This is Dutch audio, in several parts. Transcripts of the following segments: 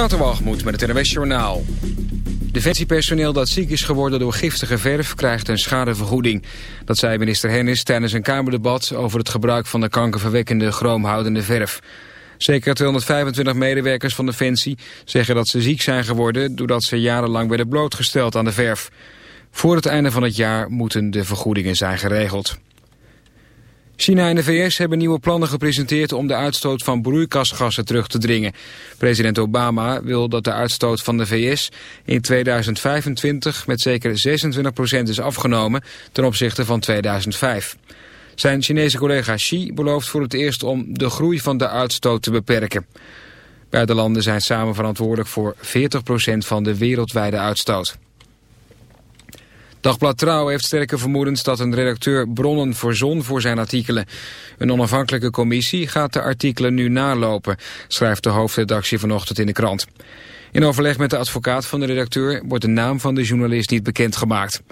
Waterwalgemoed met het NWS Journaal. Defensiepersoneel dat ziek is geworden door giftige verf krijgt een schadevergoeding. Dat zei minister Hennis tijdens een Kamerdebat over het gebruik van de kankerverwekkende chroomhoudende verf. Zeker 225 medewerkers van Defensie zeggen dat ze ziek zijn geworden doordat ze jarenlang werden blootgesteld aan de verf. Voor het einde van het jaar moeten de vergoedingen zijn geregeld. China en de VS hebben nieuwe plannen gepresenteerd om de uitstoot van broeikasgassen terug te dringen. President Obama wil dat de uitstoot van de VS in 2025 met zeker 26% is afgenomen ten opzichte van 2005. Zijn Chinese collega Xi belooft voor het eerst om de groei van de uitstoot te beperken. Beide landen zijn samen verantwoordelijk voor 40% van de wereldwijde uitstoot. Dagblad Trouw heeft sterke vermoedens dat een redacteur bronnen voorzon voor zijn artikelen. Een onafhankelijke commissie gaat de artikelen nu nalopen, schrijft de hoofdredactie vanochtend in de krant. In overleg met de advocaat van de redacteur wordt de naam van de journalist niet bekendgemaakt.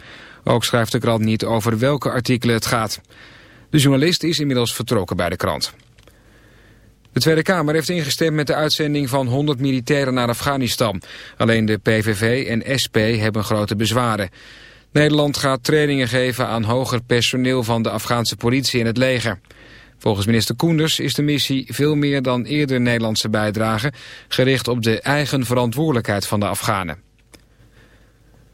Ook schrijft de krant niet over welke artikelen het gaat. De journalist is inmiddels vertrokken bij de krant. De Tweede Kamer heeft ingestemd met de uitzending van 100 militairen naar Afghanistan. Alleen de PVV en SP hebben grote bezwaren. Nederland gaat trainingen geven aan hoger personeel van de Afghaanse politie en het leger. Volgens minister Koenders is de missie veel meer dan eerder Nederlandse bijdrage... gericht op de eigen verantwoordelijkheid van de Afghanen.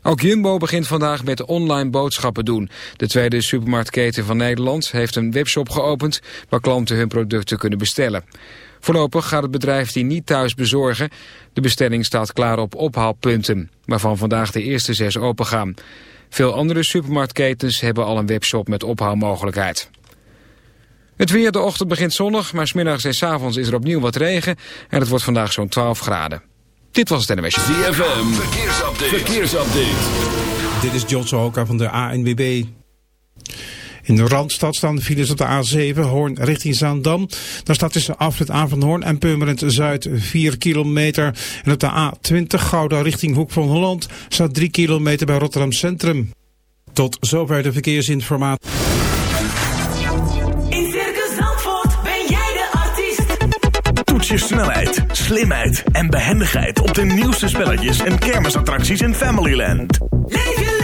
Ook Jumbo begint vandaag met online boodschappen doen. De tweede supermarktketen van Nederland heeft een webshop geopend... waar klanten hun producten kunnen bestellen. Voorlopig gaat het bedrijf die niet thuis bezorgen. De bestelling staat klaar op ophaalpunten, waarvan vandaag de eerste zes opengaan. Veel andere supermarktketens hebben al een webshop met ophaalmogelijkheid. Het weer, de ochtend begint zonnig, maar smiddags en s avonds is er opnieuw wat regen... en het wordt vandaag zo'n 12 graden. Dit was het NMS. ZFM, verkeersupdate. verkeersupdate. Dit is John Sohoka van de ANWB. In de Randstad staan de files op de A7, Hoorn richting Zaandam. Daar staat tussen afrit A van Hoorn en Purmerend Zuid 4 kilometer. En op de A20 Gouda richting Hoek van Holland staat 3 kilometer bij Rotterdam Centrum. Tot zover de verkeersinformatie. In Circus Zandvoort ben jij de artiest. Toets je snelheid, slimheid en behendigheid op de nieuwste spelletjes en kermisattracties in Familyland. Leef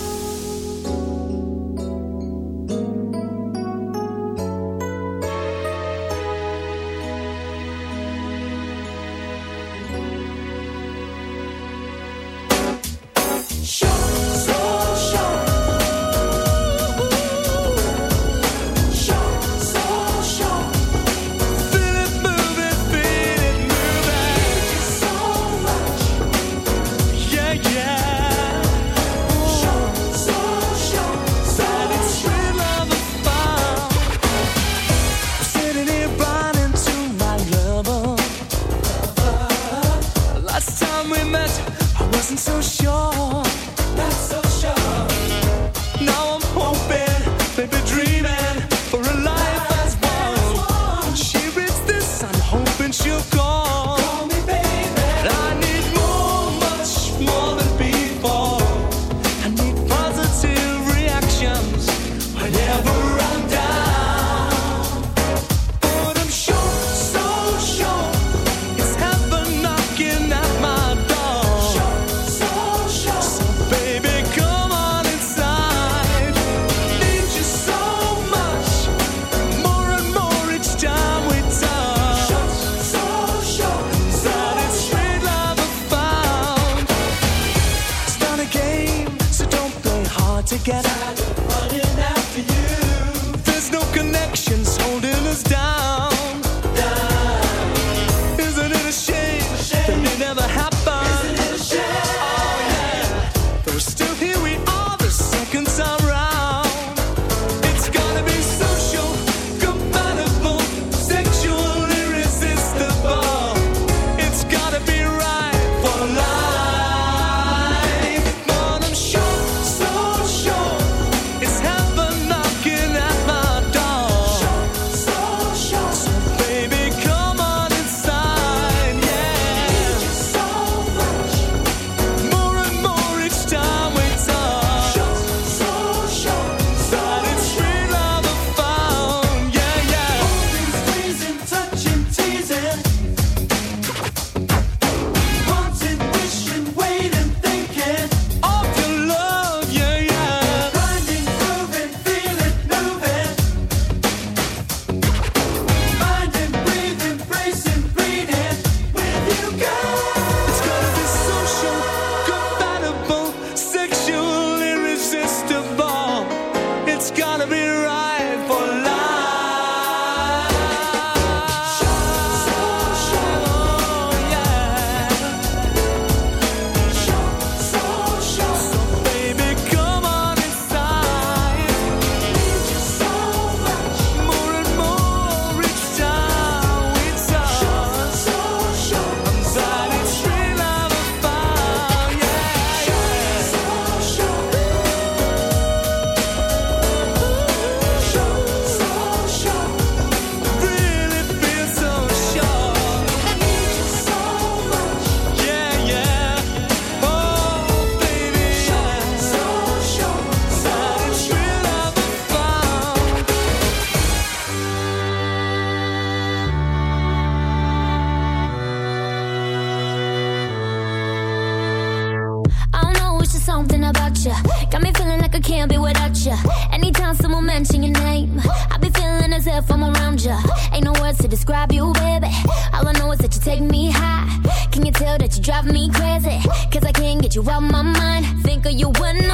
drive me crazy. Cause I can't get you out my mind. Think of you when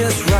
just right.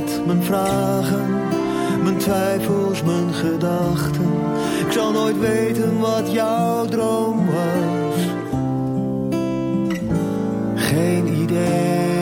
met mijn vragen, mijn twijfels, mijn gedachten. Ik zal nooit weten wat jouw droom was. Geen idee.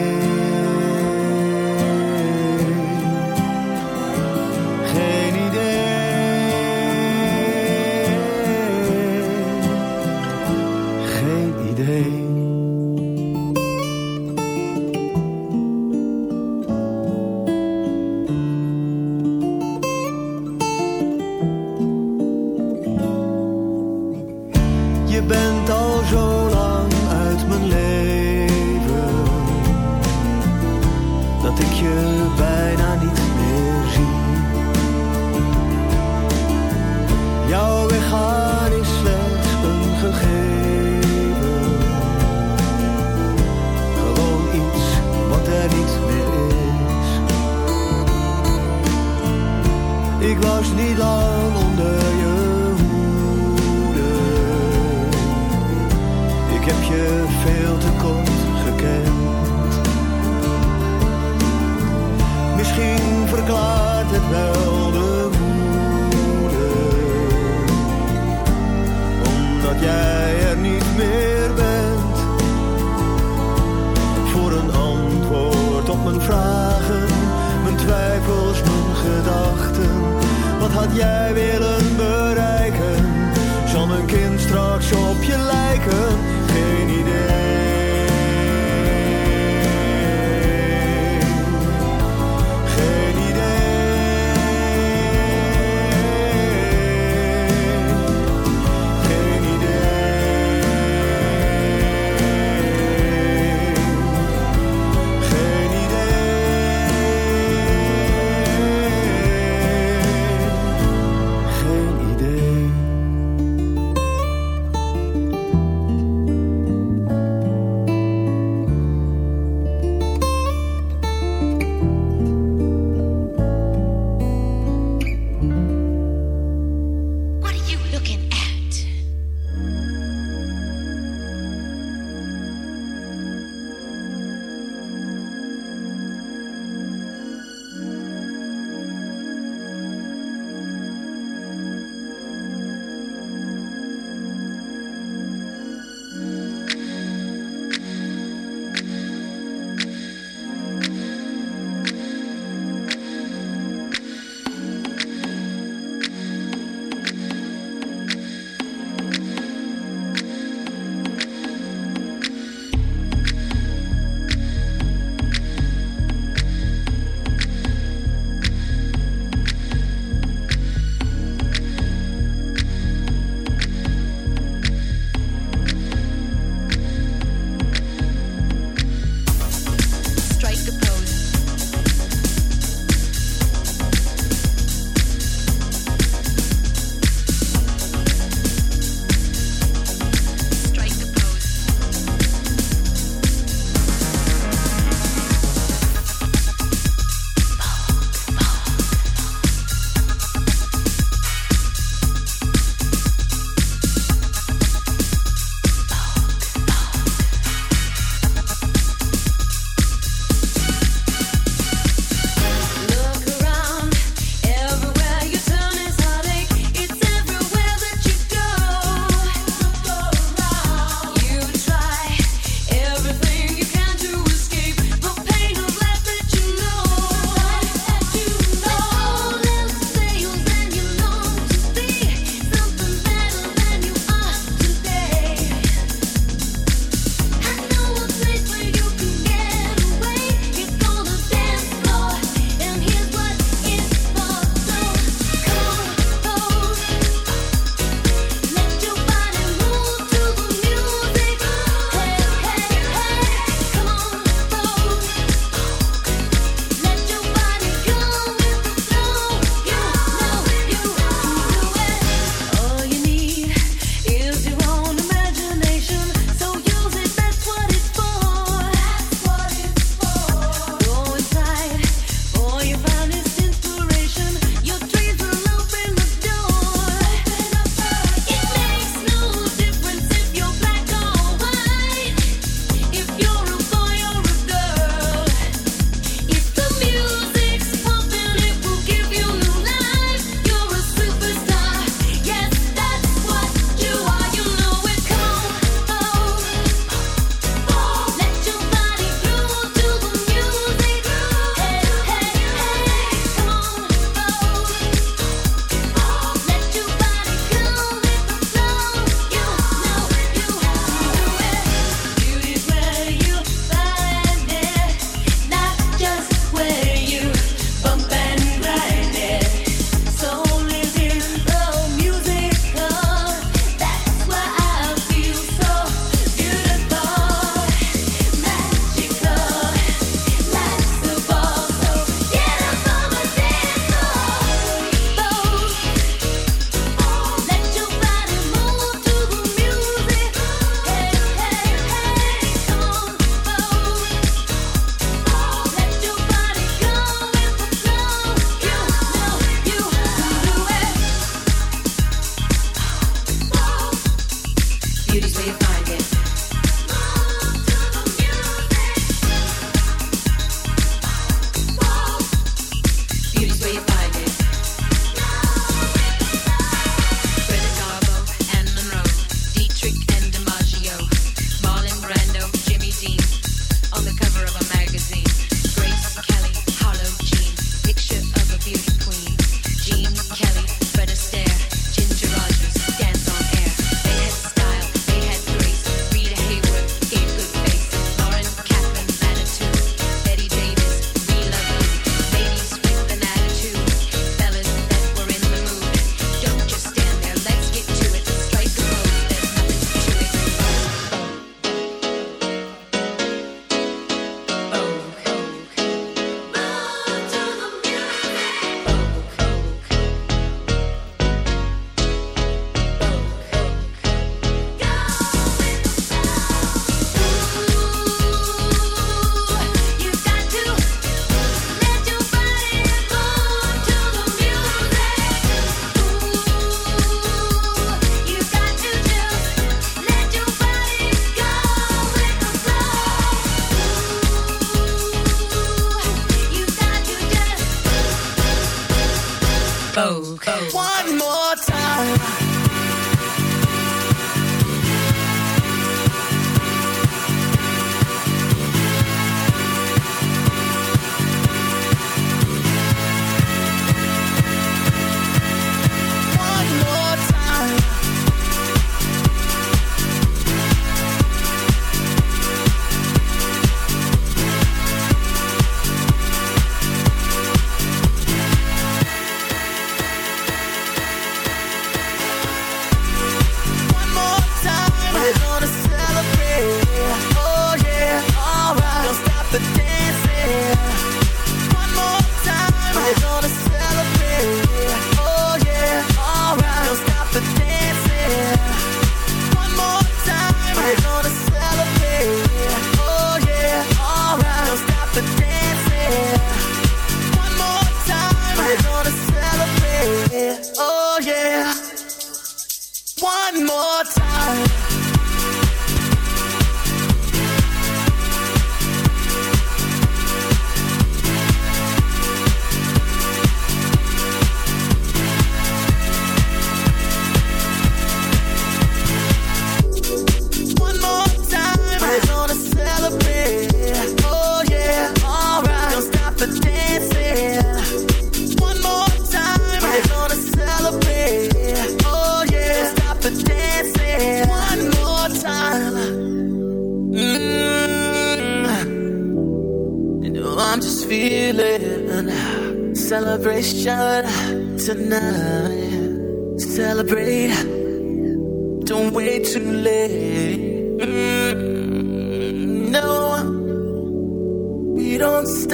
One more time.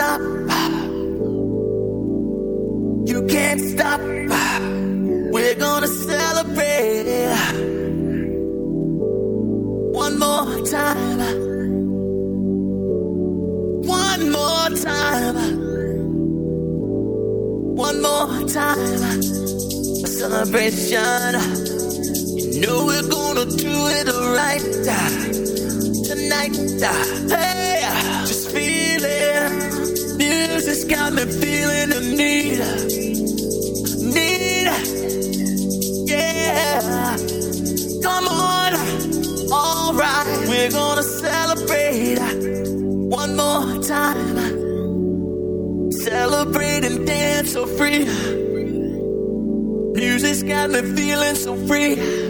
Celebration. You can't stop. We're gonna celebrate. One more time. One more time. One more time. Celebration. You know we're gonna do it right tonight. Uh, uh, hey, uh, just feeling. Music's got me feeling the need, need. Yeah, come on. All right, we're gonna celebrate one more time. Celebrate and dance so free. Music's got me feeling so free.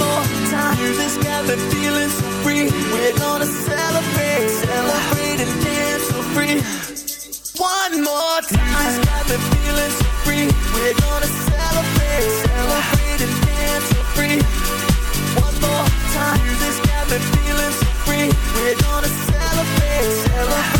More time. Got me feeling so free. We're gonna celebrate, celebrate and dance free. One more time. Got me feeling so free. We're gonna celebrate, celebrate and dance free. One more time. Got me feeling so free. We're gonna celebrate, celebrate